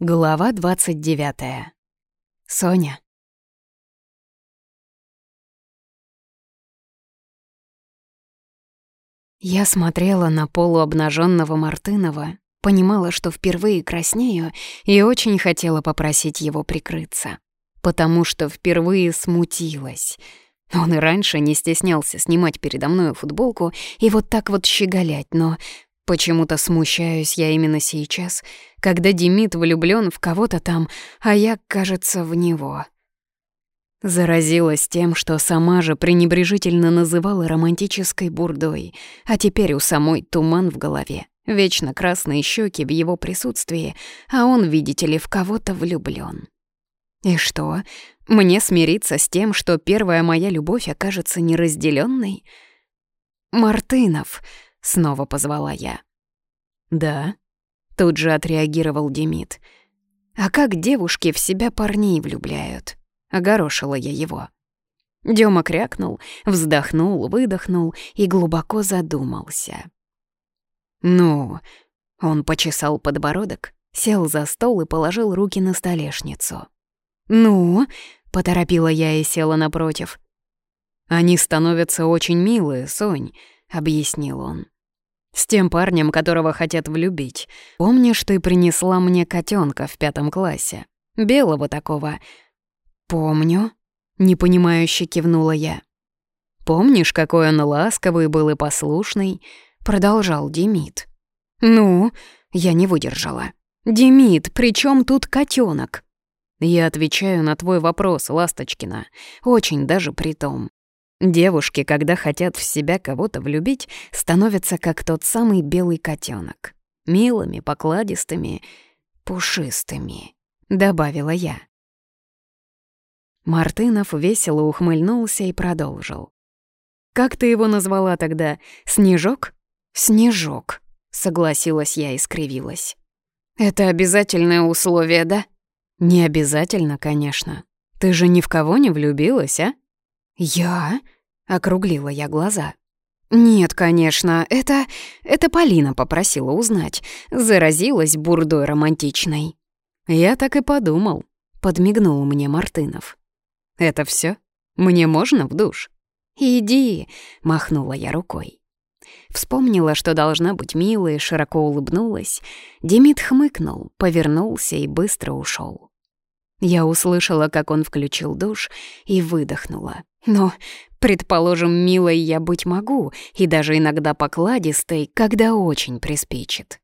Глава 29. Соня. Я смотрела на полуобнаженного Мартынова, понимала, что впервые краснею, и очень хотела попросить его прикрыться, потому что впервые смутилась. Он и раньше не стеснялся снимать передо мною футболку и вот так вот щеголять, но Почему-то смущаюсь я именно сейчас, когда Демид влюблён в кого-то там, а я, кажется, в него. Заразилась тем, что сама же пренебрежительно называла романтической бурдой, а теперь у самой туман в голове, вечно красные щеки в его присутствии, а он, видите ли, в кого-то влюблен. И что, мне смириться с тем, что первая моя любовь окажется неразделенной? «Мартынов», — снова позвала я. «Да», — тут же отреагировал Демид. «А как девушки в себя парней влюбляют?» — огорошила я его. Дёма крякнул, вздохнул, выдохнул и глубоко задумался. «Ну...» — он почесал подбородок, сел за стол и положил руки на столешницу. «Ну...» — поторопила я и села напротив. «Они становятся очень милые, Сонь», — объяснил он. «С тем парнем, которого хотят влюбить. Помнишь, ты принесла мне котенка в пятом классе? Белого такого». «Помню», — непонимающе кивнула я. «Помнишь, какой он ласковый был и послушный?» — продолжал Демид. «Ну?» — я не выдержала. «Демид, при чем тут котенок? «Я отвечаю на твой вопрос, Ласточкина. Очень даже при том. Девушки, когда хотят в себя кого-то влюбить, становятся как тот самый белый котенок. Милыми, покладистыми, пушистыми, добавила я. Мартынов весело ухмыльнулся и продолжил. «Как ты его назвала тогда? Снежок?» «Снежок», — согласилась я и скривилась. «Это обязательное условие, да?» «Не обязательно, конечно. Ты же ни в кого не влюбилась, а?» «Я?» — округлила я глаза. «Нет, конечно, это... это Полина попросила узнать. Заразилась бурдой романтичной». «Я так и подумал», — подмигнул мне Мартынов. «Это все? Мне можно в душ?» «Иди», — махнула я рукой. Вспомнила, что должна быть милой, широко улыбнулась. Демид хмыкнул, повернулся и быстро ушел. Я услышала, как он включил душ, и выдохнула. Но, предположим, милой я быть могу, и даже иногда покладистой, когда очень приспичит.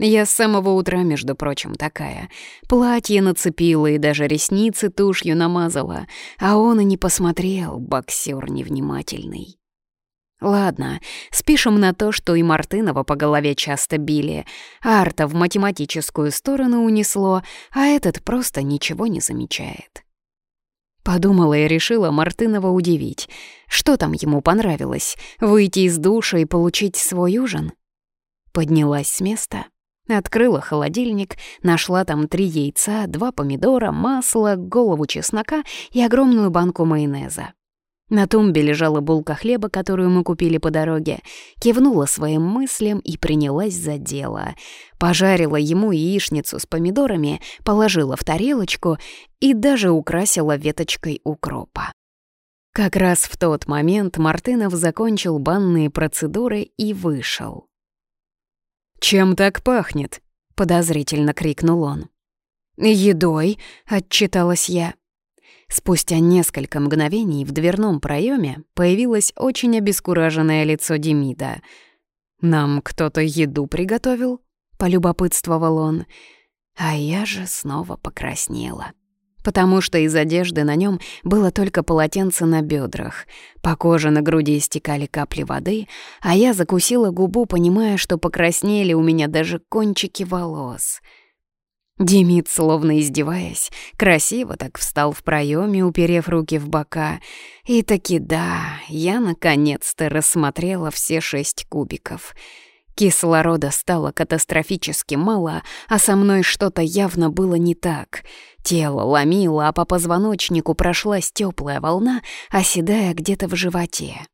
Я с самого утра, между прочим, такая. Платье нацепила и даже ресницы тушью намазала, а он и не посмотрел, боксер невнимательный. Ладно, спишем на то, что и Мартынова по голове часто били, Арта в математическую сторону унесло, а этот просто ничего не замечает. Подумала и решила Мартынова удивить. Что там ему понравилось? Выйти из душа и получить свой ужин? Поднялась с места. Открыла холодильник, нашла там три яйца, два помидора, масло, голову чеснока и огромную банку майонеза. На тумбе лежала булка хлеба, которую мы купили по дороге. Кивнула своим мыслям и принялась за дело. Пожарила ему яичницу с помидорами, положила в тарелочку и даже украсила веточкой укропа. Как раз в тот момент Мартынов закончил банные процедуры и вышел. «Чем так пахнет?» — подозрительно крикнул он. «Едой», — отчиталась я. Спустя несколько мгновений в дверном проеме появилось очень обескураженное лицо Демида. «Нам кто-то еду приготовил?» — полюбопытствовал он. А я же снова покраснела. Потому что из одежды на нем было только полотенце на бедрах. По коже на груди истекали капли воды, а я закусила губу, понимая, что покраснели у меня даже кончики волос — Демид, словно издеваясь, красиво так встал в проеме, уперев руки в бока. И таки да, я наконец-то рассмотрела все шесть кубиков. Кислорода стало катастрофически мало, а со мной что-то явно было не так. Тело ломило, а по позвоночнику прошлась теплая волна, оседая где-то в животе.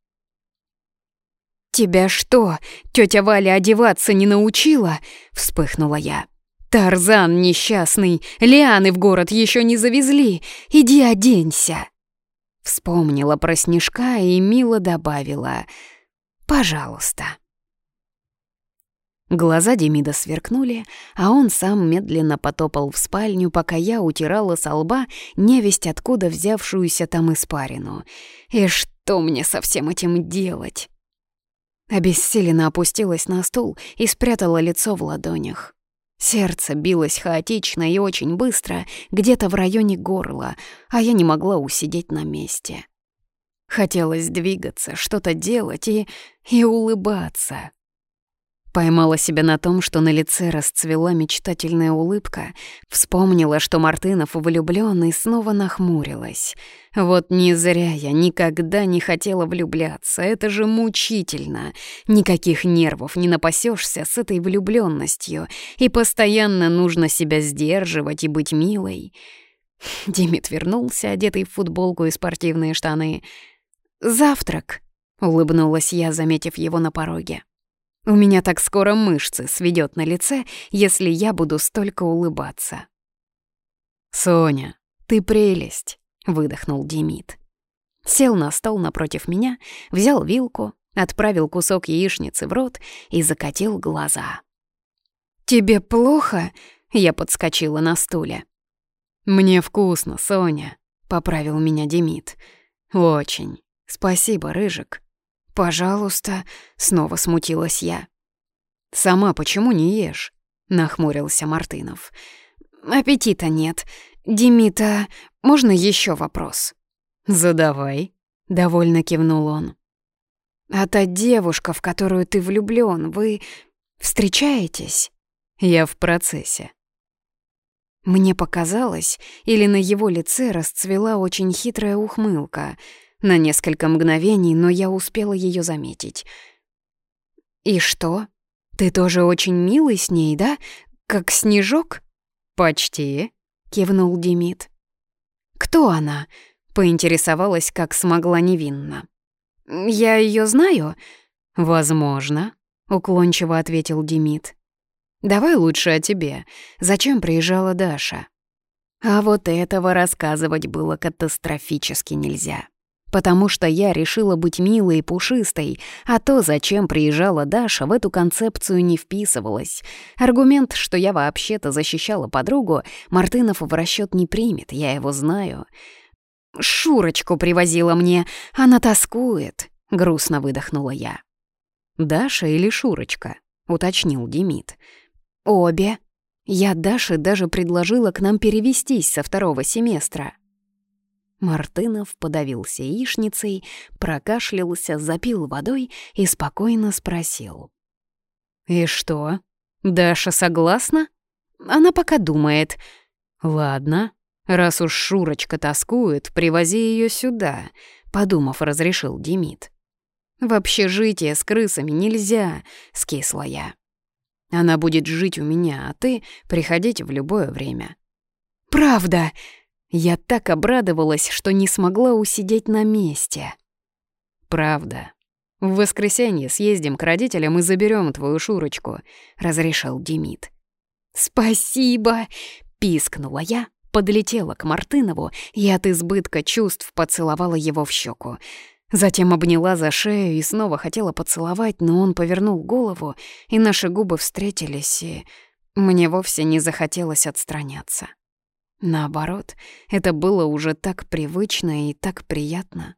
«Тебя что, тетя Валя одеваться не научила?» — вспыхнула я. «Тарзан несчастный, лианы в город еще не завезли. Иди оденься!» Вспомнила про снежка и мило добавила «Пожалуйста». Глаза Демида сверкнули, а он сам медленно потопал в спальню, пока я утирала со лба невесть откуда взявшуюся там испарину. И что мне со всем этим делать? Обессиленно опустилась на стул и спрятала лицо в ладонях. Сердце билось хаотично и очень быстро, где-то в районе горла, а я не могла усидеть на месте. Хотелось двигаться, что-то делать и... и улыбаться. Поймала себя на том, что на лице расцвела мечтательная улыбка, вспомнила, что Мартынов влюблён и снова нахмурилась. Вот не зря я никогда не хотела влюбляться, это же мучительно. Никаких нервов не напасёшься с этой влюблённостью, и постоянно нужно себя сдерживать и быть милой. Демид вернулся, одетый в футболку и спортивные штаны. «Завтрак», — улыбнулась я, заметив его на пороге. У меня так скоро мышцы сведет на лице, если я буду столько улыбаться. «Соня, ты прелесть!» — выдохнул Демид. Сел на стол напротив меня, взял вилку, отправил кусок яичницы в рот и закатил глаза. «Тебе плохо?» — я подскочила на стуле. «Мне вкусно, Соня», — поправил меня Демид. «Очень. Спасибо, Рыжик. «Пожалуйста», — снова смутилась я. «Сама почему не ешь?» — нахмурился Мартынов. «Аппетита нет. Димита, можно еще вопрос?» «Задавай», — довольно кивнул он. «А та девушка, в которую ты влюблён, вы встречаетесь?» «Я в процессе». Мне показалось, или на его лице расцвела очень хитрая ухмылка — на несколько мгновений, но я успела ее заметить. «И что? Ты тоже очень милый с ней, да? Как снежок?» «Почти», — кивнул Демид. «Кто она?» — поинтересовалась, как смогла невинно. «Я ее знаю?» «Возможно», — уклончиво ответил Демид. «Давай лучше о тебе. Зачем приезжала Даша?» А вот этого рассказывать было катастрофически нельзя потому что я решила быть милой и пушистой, а то, зачем приезжала Даша, в эту концепцию не вписывалась. Аргумент, что я вообще-то защищала подругу, Мартынов в расчет не примет, я его знаю. «Шурочку привозила мне, она тоскует», — грустно выдохнула я. «Даша или Шурочка?» — уточнил Демид. «Обе. Я Даше даже предложила к нам перевестись со второго семестра». Мартынов подавился яичницей, прокашлялся, запил водой и спокойно спросил. «И что? Даша согласна? Она пока думает. Ладно, раз уж Шурочка тоскует, привози ее сюда», — подумав, разрешил Демид. «В общежитие с крысами нельзя», — скисла я. «Она будет жить у меня, а ты приходить в любое время». «Правда!» Я так обрадовалась, что не смогла усидеть на месте. «Правда. В воскресенье съездим к родителям и заберем твою Шурочку», — разрешил Демид. «Спасибо!» — пискнула я, подлетела к Мартынову и от избытка чувств поцеловала его в щеку. Затем обняла за шею и снова хотела поцеловать, но он повернул голову, и наши губы встретились, и мне вовсе не захотелось отстраняться. Наоборот, это было уже так привычно и так приятно.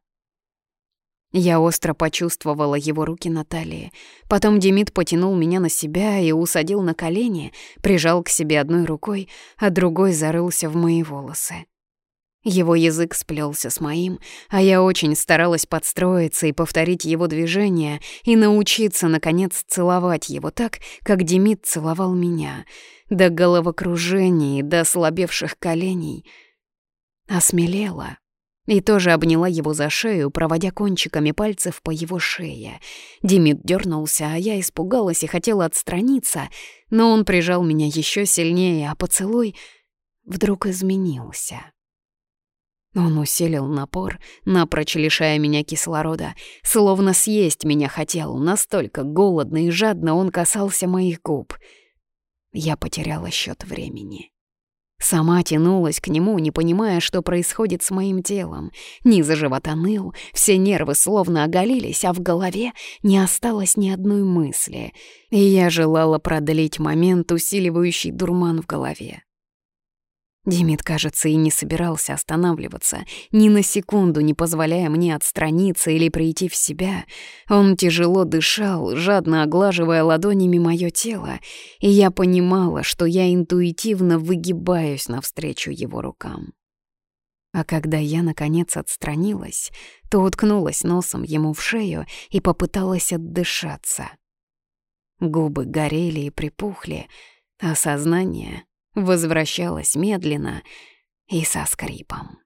Я остро почувствовала его руки на талии. Потом Демид потянул меня на себя и усадил на колени, прижал к себе одной рукой, а другой зарылся в мои волосы. Его язык сплелся с моим, а я очень старалась подстроиться и повторить его движения и научиться, наконец, целовать его так, как Демид целовал меня, до головокружений, до слабевших коленей. Осмелела и тоже обняла его за шею, проводя кончиками пальцев по его шее. Демид дернулся, а я испугалась и хотела отстраниться, но он прижал меня еще сильнее, а поцелуй вдруг изменился. Он усилил напор, напрочь лишая меня кислорода, словно съесть меня хотел, настолько голодно и жадно он касался моих губ. Я потеряла счет времени. Сама тянулась к нему, не понимая, что происходит с моим телом. Низ живота ныл, все нервы словно оголились, а в голове не осталось ни одной мысли. И я желала продлить момент, усиливающий дурман в голове. Димит, кажется, и не собирался останавливаться, ни на секунду не позволяя мне отстраниться или прийти в себя. Он тяжело дышал, жадно оглаживая ладонями мое тело, и я понимала, что я интуитивно выгибаюсь навстречу его рукам. А когда я, наконец, отстранилась, то уткнулась носом ему в шею и попыталась отдышаться. Губы горели и припухли, а сознание возвращалась медленно и со скрипом.